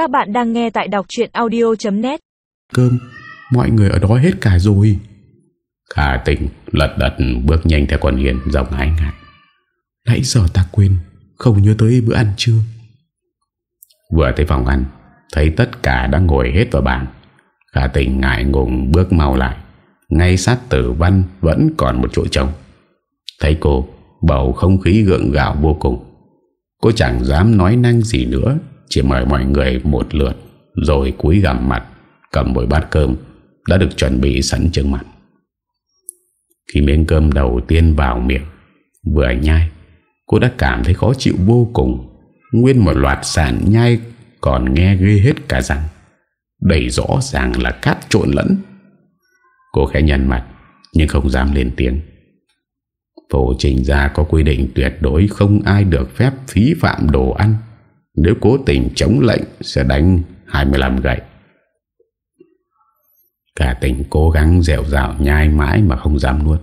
Các bạn đang nghe tại đọc chuyện audio.net Cơm Mọi người ở đó hết cả rồi. Khả tình lật đật bước nhanh theo con Hiền Giọng ái ngại Nãy giờ ta quên Không nhớ tới bữa ăn trưa Vừa tới phòng ăn Thấy tất cả đã ngồi hết vào bàn. Khả tình ngại ngùng bước mau lại. Ngay sát tử văn Vẫn còn một chỗ trống. Thấy cô bầu không khí gượng gạo vô cùng. Cô chẳng dám nói năng gì nữa chỉ mời mọi người một lượt, Rồi cúi gằm mặt, Cầm một bát cơm Đã được chuẩn bị sẵn trước mặt. Khi miếng cơm đầu tiên vào miệng, Vừa nhai, Cô đã cảm thấy khó chịu vô cùng. Nguyên một loạt sản nhai Còn nghe ghê hết cả răng, Đầy rõ ràng là cát trộn lẫn. Cô khẽ nhăn mặt, Nhưng không dám lên tiếng. Phổ trình ra có quy định tuyệt đối Không ai được phép phí phạm đồ ăn. Nếu cố tình chống lệnh, Sẽ đánh 25 gậy. Cả tỉnh cố gắng dẻo dạo nhai mãi mà không dám nuốt.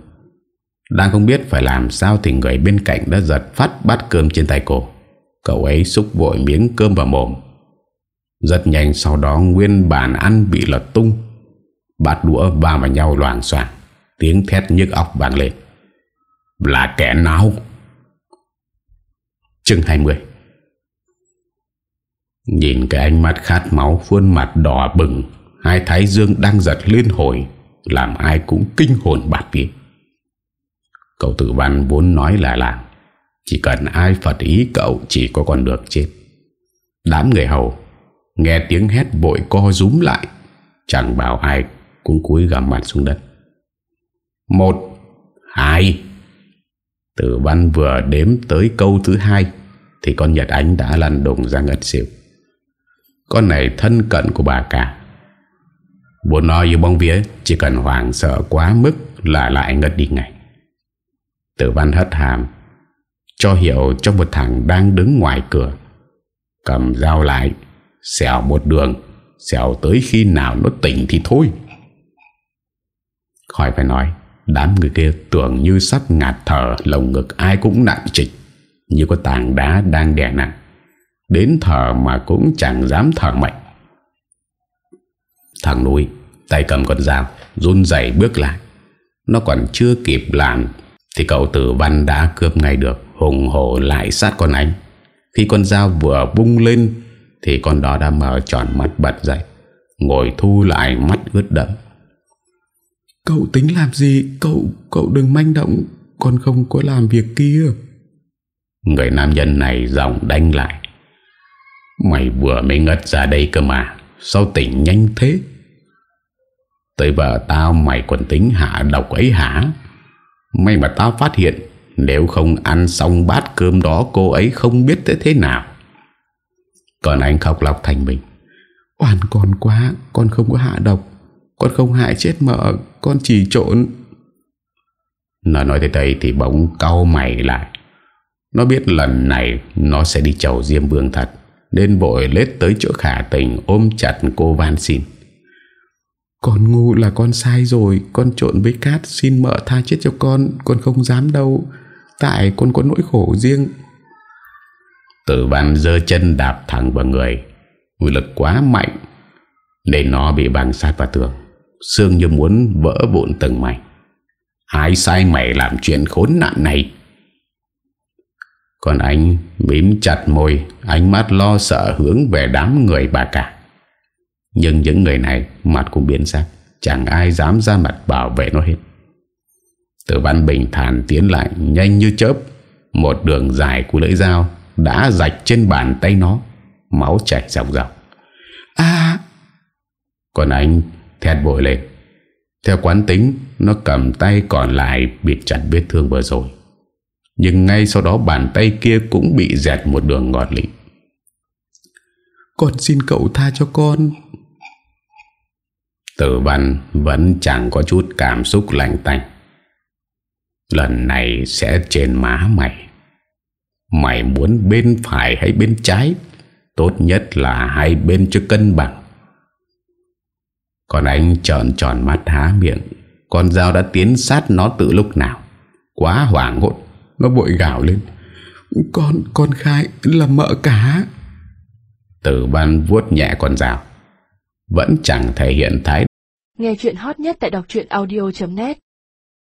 Đang không biết phải làm sao Thì người bên cạnh đã giật phát bát cơm trên tay cô. Cậu ấy xúc vội miếng cơm vào mồm. Rất nhanh sau đó nguyên bản ăn bị lật tung. Bát đũa va vào nhau loàng soạn Tiếng thét nhức óc vàng lên. Là kẻ nào? Chương 20 Nhìn cái ánh mắt khát máu, Khuôn mặt đỏ bừng, Hai thái dương đang giật liên hồi, Làm ai cũng kinh hồn bạt vía Cậu tử văn vốn nói là làm Chỉ cần ai phật ý cậu Chỉ có con được chết. Đám người hầu Nghe tiếng hét vội co rúm lại, Chẳng bảo ai Cũng cúi gầm mặt xuống đất. Một, Hai. Tử văn vừa đếm tới câu thứ hai, Thì con Nhật Ánh đã lăn đùng ra ngất xỉu. Con này thân cận của bà cả. Buồn nói như bóng vía, Chỉ cần hoàng sợ quá mức Là lại ngất đi ngay. Tử văn hất hàm, Cho hiểu cho một thằng đang đứng ngoài cửa. Cầm dao lại Xẻo một đường Xẻo tới khi nào nó tỉnh thì thôi. Khỏi phải nói, Đám người kia tưởng như sắp ngạt thở, Lồng ngực ai cũng nặng trịch, Như có tảng đá đang đè nặng. Đến thở mà cũng chẳng dám thở mạnh. Thằng nuôi Tay cầm con dao Run dày bước lại. Nó còn chưa kịp làm Thì cậu tử văn đã cướp ngay được Hùng hổ lại sát con anh Khi con dao vừa bung lên Thì con đó đã mở tròn mắt bật dậy Ngồi thu lại mắt ướt đẫm. Cậu tính làm gì? Cậu cậu đừng manh động Con không có làm việc kia. Người nam nhân này giọng đánh lại Mày vừa mới ngất ra đây cơ mà. Sao tỉnh nhanh thế? Tới vợ tao mày còn tính hạ độc ấy hả? May mà tao phát hiện, Nếu không ăn xong bát cơm đó Cô ấy không biết thế thế nào. Còn anh khóc lóc thành mình. Oan con quá, Con không có hạ độc. Con không hại chết mợ, Con chỉ trộn. Nó nói tới đây thì bỗng cau mày lại. Nó biết lần này Nó sẽ đi chầu Diêm Vương thật. Nên bội lết tới chỗ khả tình Ôm chặt cô van xin. Con ngu là con sai rồi, Con trộn với cát, Xin mợ tha chết cho con Con không dám đâu. Tại con có nỗi khổ riêng. Tử văn dơ chân đạp thẳng vào người. Người lực quá mạnh, Nên nó bị bằng sát vào tường. Xương như muốn vỡ vụn từng mảnh. Ai sai mày làm chuyện khốn nạn này? Còn anh mím chặt môi Ánh mắt lo sợ hướng về đám người bà cả. Nhưng những người này Mặt cũng biến sắc Chẳng ai dám ra mặt bảo vệ nó hết. Tử văn bình thản tiến lại Nhanh như chớp Một đường dài của lưỡi dao Đã rạch trên bàn tay nó Máu chảy dọc dọc. À! Còn anh thét vội lên. Theo quán tính Nó cầm tay còn lại Bịt chặt vết thương vừa rồi Nhưng ngay sau đó bàn tay kia Cũng bị dẹt một đường ngọt lị Con xin cậu tha cho con. Tử văn vẫn chẳng có chút cảm xúc lạnh tanh. Lần này sẽ trên má mày. Mày muốn bên phải hay bên trái? Tốt nhất là hai bên cho cân bằng. Còn anh tròn tròn mắt há miệng. Con dao đã tiến sát nó từ lúc nào? Quá hoảng hốt Nó bội gạo lên. Con, con khai là mợ cả. Tử văn vuốt nhẹ con dao Vẫn chẳng thể hiện thái Nghe chuyện hot nhất tại đọc audio.net